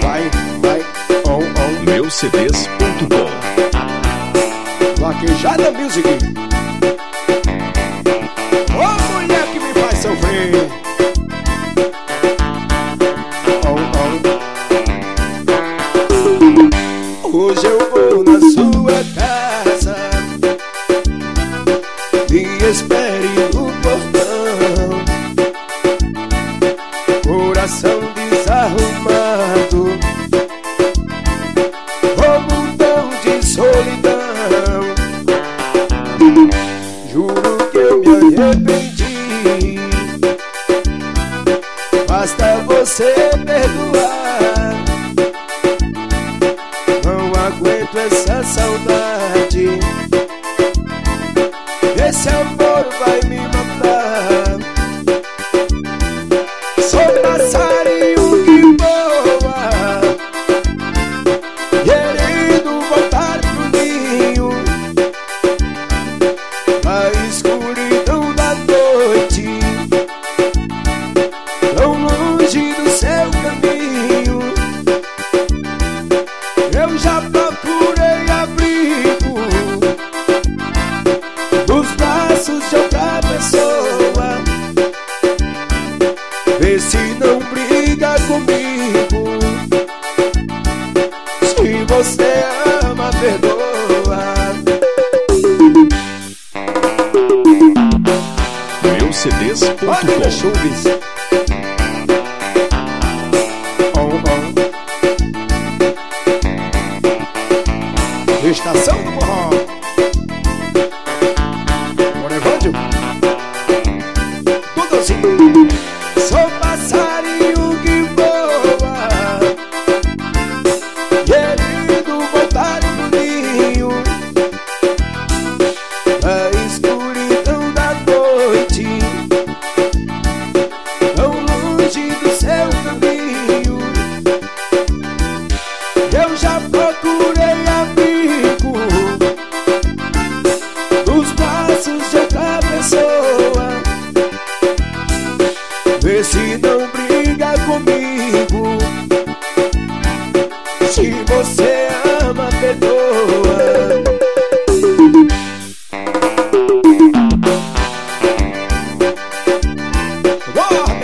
Vai, vai, on, on. Meucds.com Vaquejada Music. arrependi. Basta você perdoar. Não aguento essa saudade. Esse amor vai me matar. www.cds.com. Estação do Morro. Morevândio. Tudo assim.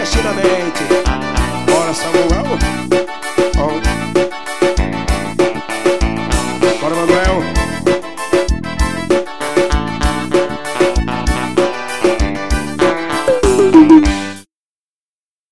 clandestinamente. Bora, Samuel!